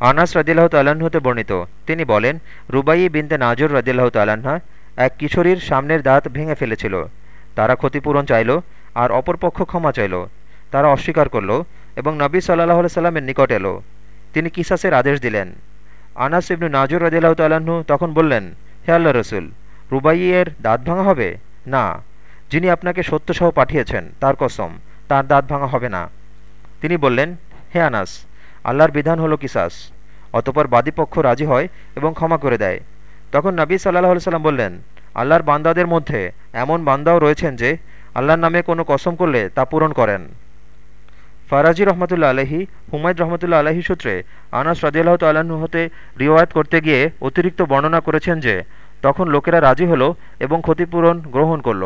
আনাস রদিল্লাহ তাল্লাহ্ন হতে বর্ণিত। তিনি বলেন রুবাই বিনতে নাজর রদিল্লাহ তাল্লাহা এক কিশোরীর সামনের দাঁত ভেঙে ফেলেছিল। তারা ক্ষতিপূরণ চাইল আর অপরপক্ষ ক্ষমা চাইল। তারা অস্বীকার করল এবং নবী সাল্লাহ সাল্লামের নিকট এলো। তিনি কিসাসের আদেশ দিলেন। আনাস ইবনু নাজর রদিল্লাহ তাল্লাহ্ন তখন বললেন, হে আল্লাহ রসুল, রুবাইয়ের দাঁত ভাঙা হবে? না। যিনি আপনাকে সত্যসহ পাঠিয়েছেন, তার কসম, তার দাঁত ভাঙা হবে না। তিনি বললেন, হে আনাস আল্লাহর বিধান হলো কিসাস। অতপর বাদীপক্ষ রাজি হয় এবং ক্ষমা করে দেয়। তখন নবী সাল্লাহ সাল্লাম বললেন, আল্লাহর বান্দাদের মধ্যে এমন বান্দাও রয়েছেন যে, আল্লাহর নামে কোনো কসম করলে তা পূরণ করেন। ফারাজি রহমতুল্লা আলহী হুমায়দ রহমতুল্লা আলহী সূত্রে আনাস রাজিয়াল্লাহ তাল্লাহ্ন হতে রিওয়ায়ত করতে গিয়ে অতিরিক্ত বর্ণনা করেছেন যে, তখন লোকেরা রাজি হলো এবং ক্ষতিপূরণ গ্রহণ করল।